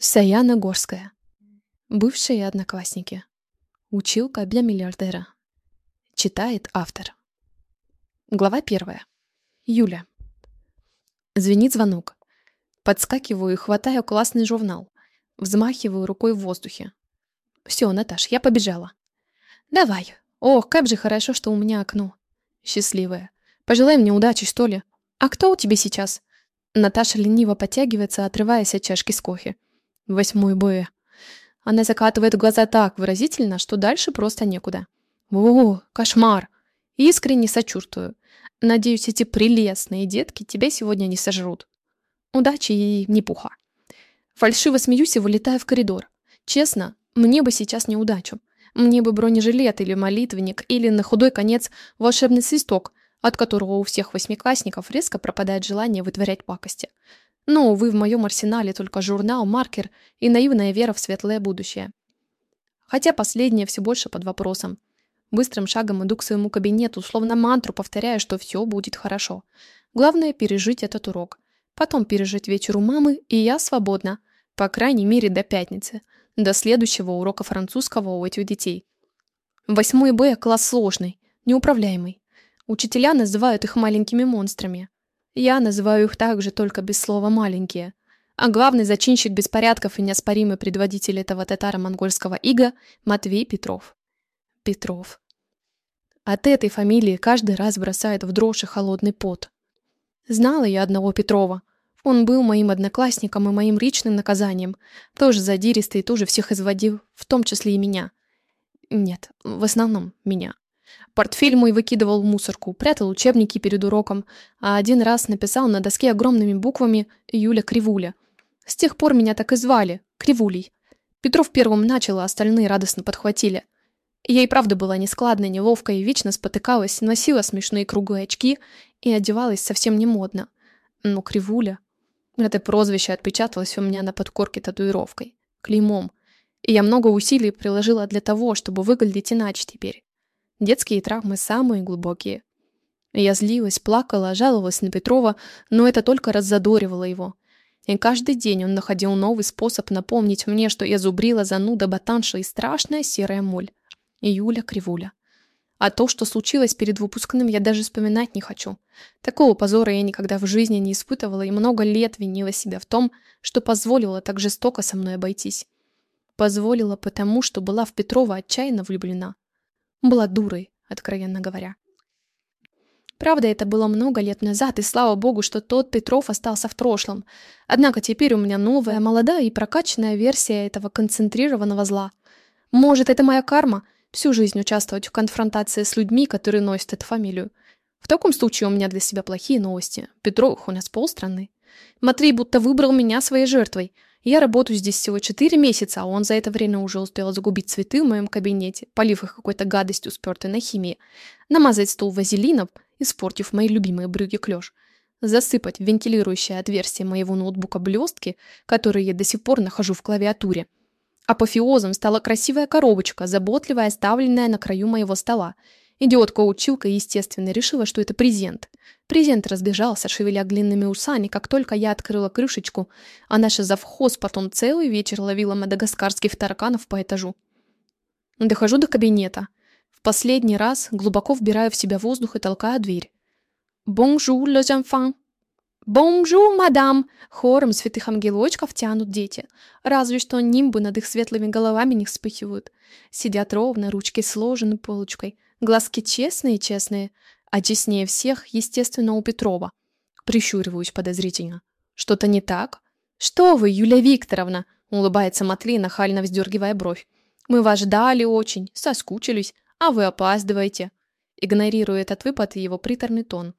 Саяна Горская. Бывшие одноклассники. Училка для миллиардера. Читает автор. Глава первая. Юля. Звенит звонок. Подскакиваю и хватаю классный журнал. Взмахиваю рукой в воздухе. Все, Наташ, я побежала. Давай. Ох, как же хорошо, что у меня окно. Счастливая. Пожелай мне удачи, что ли. А кто у тебя сейчас? Наташа лениво подтягивается, отрываясь от чашки с кофе. Восьмой Б. Она закатывает глаза так выразительно, что дальше просто некуда. О, кошмар! Искренне сочувствую. Надеюсь, эти прелестные детки тебя сегодня не сожрут. Удачи и не пуха. Фальшиво смеюсь и вылетаю в коридор. Честно, мне бы сейчас неудачу. Мне бы бронежилет или молитвенник, или на худой конец волшебный свисток, от которого у всех восьмиклассников резко пропадает желание вытворять пакости. Но, увы, в моем арсенале только журнал, маркер и наивная вера в светлое будущее. Хотя последнее все больше под вопросом. Быстрым шагом иду к своему кабинету, словно мантру повторяя, что все будет хорошо. Главное – пережить этот урок. Потом пережить вечер у мамы, и я свободна. По крайней мере, до пятницы. До следующего урока французского у этих детей. Восьмой Б – класс сложный, неуправляемый. Учителя называют их маленькими монстрами. Я называю их также, только без слова «маленькие». А главный зачинщик беспорядков и неоспоримый предводитель этого татаро-монгольского ига – Матвей Петров. Петров. От этой фамилии каждый раз бросает в дрожь и холодный пот. Знала я одного Петрова. Он был моим одноклассником и моим личным наказанием. Тоже задиристый, тоже всех изводил, в том числе и меня. Нет, в основном меня. Портфель мой выкидывал в мусорку, прятал учебники перед уроком, а один раз написал на доске огромными буквами «Юля Кривуля». С тех пор меня так и звали – Кривулей. Петров первым начал, а остальные радостно подхватили. Я и правда была нескладной, неловкой, вечно спотыкалась, носила смешные круглые очки и одевалась совсем не модно. Но Кривуля... Это прозвище отпечаталось у меня на подкорке татуировкой, клеймом. И я много усилий приложила для того, чтобы выглядеть иначе теперь. Детские травмы самые глубокие. Я злилась, плакала, жаловалась на Петрова, но это только раззадоривало его. И каждый день он находил новый способ напомнить мне, что я зубрила зануда, ботанша и страшная серая моль. Июля Кривуля. А то, что случилось перед выпускным, я даже вспоминать не хочу. Такого позора я никогда в жизни не испытывала и много лет винила себя в том, что позволила так жестоко со мной обойтись. Позволила потому, что была в Петрова отчаянно влюблена. Была дурой, откровенно говоря. Правда, это было много лет назад, и слава богу, что тот Петров остался в прошлом. Однако теперь у меня новая, молодая и прокачанная версия этого концентрированного зла. Может, это моя карма – всю жизнь участвовать в конфронтации с людьми, которые носят эту фамилию. В таком случае у меня для себя плохие новости. Петров у нас полстраны. Матвей будто выбрал меня своей жертвой – я работаю здесь всего 4 месяца, а он за это время уже успел загубить цветы в моем кабинете, полив их какой-то гадостью спертой на химии, намазать стол вазелином, испортив мои любимые брюки клеш, засыпать в вентилирующее отверстие моего ноутбука блестки, которые я до сих пор нахожу в клавиатуре. Апофеозом стала красивая коробочка, заботливая, оставленная на краю моего стола. Идиотка-училка, естественно, решила, что это презент. Презент разбежался, шевеля длинными усами, как только я открыла крышечку, а наша завхоз потом целый вечер ловила мадагаскарских тараканов по этажу. Дохожу до кабинета. В последний раз глубоко вбираю в себя воздух и толкаю дверь. «Bonjour, les enfants!» «Bonjour, madame!» Хором святых ангелочков тянут дети. Разве что нимбы над их светлыми головами не вспыхивают. Сидят ровно, ручки сложены полочкой. Глазки честные-честные. А честнее всех, естественно, у Петрова. Прищуриваюсь подозрительно. Что-то не так? Что вы, Юлия Викторовна? Улыбается Матвей, нахально вздергивая бровь. Мы вас ждали очень, соскучились, а вы опаздываете. Игнорируя этот выпад и его приторный тон.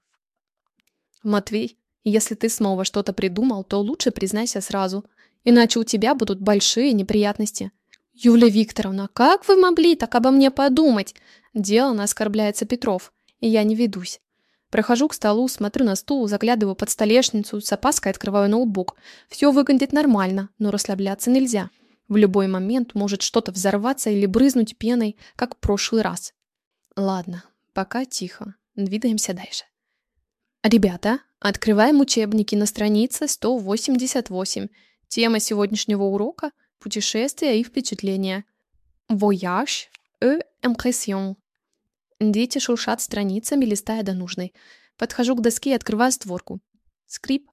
Матвей, если ты снова что-то придумал, то лучше признайся сразу, иначе у тебя будут большие неприятности. Юлия Викторовна, как вы могли так обо мне подумать? Делано оскорбляется Петров и я не ведусь. Прохожу к столу, смотрю на стул, заглядываю под столешницу, с опаской открываю ноутбук. Все выглядит нормально, но расслабляться нельзя. В любой момент может что-то взорваться или брызнуть пеной, как в прошлый раз. Ладно, пока тихо. Двигаемся дальше. Ребята, открываем учебники на странице 188. Тема сегодняшнего урока – путешествия и впечатления. Voyage et impression. Дети шуршат страницами, листая до нужной. Подхожу к доске и открываю створку. Скрип.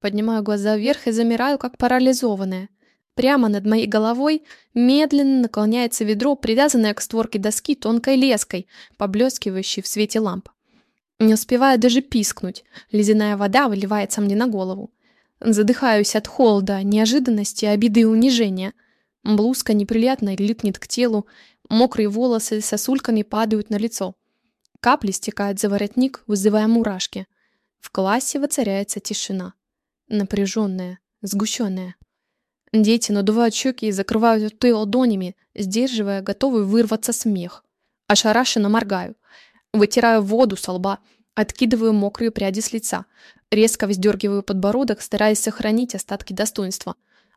Поднимаю глаза вверх и замираю, как парализованная. Прямо над моей головой медленно наклоняется ведро, привязанное к створке доски тонкой леской, поблескивающей в свете ламп. Не успеваю даже пискнуть. Ледяная вода выливается мне на голову. Задыхаюсь от холода, неожиданности, обиды и унижения. Блузка неприятно липнет к телу, мокрые волосы сосульками падают на лицо. Капли стекают за воротник, вызывая мурашки. В классе воцаряется тишина. Напряженная, сгущенная. Дети надувают щеки и закрывают рты ладонями, сдерживая готовый вырваться смех. Ошарашенно моргаю. Вытираю воду со лба, откидываю мокрые пряди с лица. Резко вздергиваю подбородок, стараясь сохранить остатки достоинства.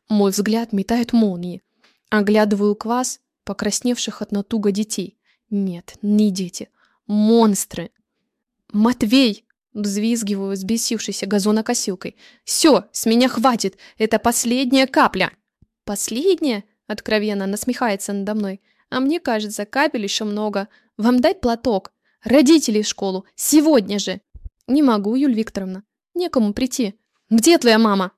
Мой взгляд метает молнии. Оглядываю класс, покрасневших от натуга детей. Нет, не дети. Монстры. «Матвей!» — взвизгиваю взбесившейся газонокосилкой. «Все, с меня хватит! Это последняя капля!» «Последняя?» — откровенно насмехается надо мной. «А мне кажется, капель еще много. Вам дать платок?» Родителей в школу! Сегодня же!» «Не могу, Юль Викторовна. Некому прийти. Где твоя мама?»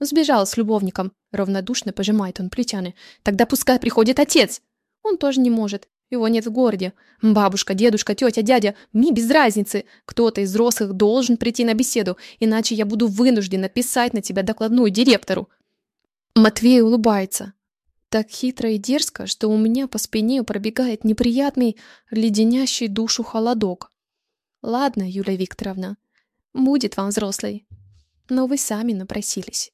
Сбежала с любовником. Равнодушно пожимает он плечами. «Тогда пускай приходит отец!» «Он тоже не может. Его нет в городе. Бабушка, дедушка, тетя, дядя, мне без разницы. Кто-то из взрослых должен прийти на беседу, иначе я буду вынуждена писать на тебя докладную директору. Матвей улыбается. Так хитро и дерзко, что у меня по спине пробегает неприятный, леденящий душу холодок. Ладно, Юлия Викторовна, будет вам взрослый. Но вы сами напросились.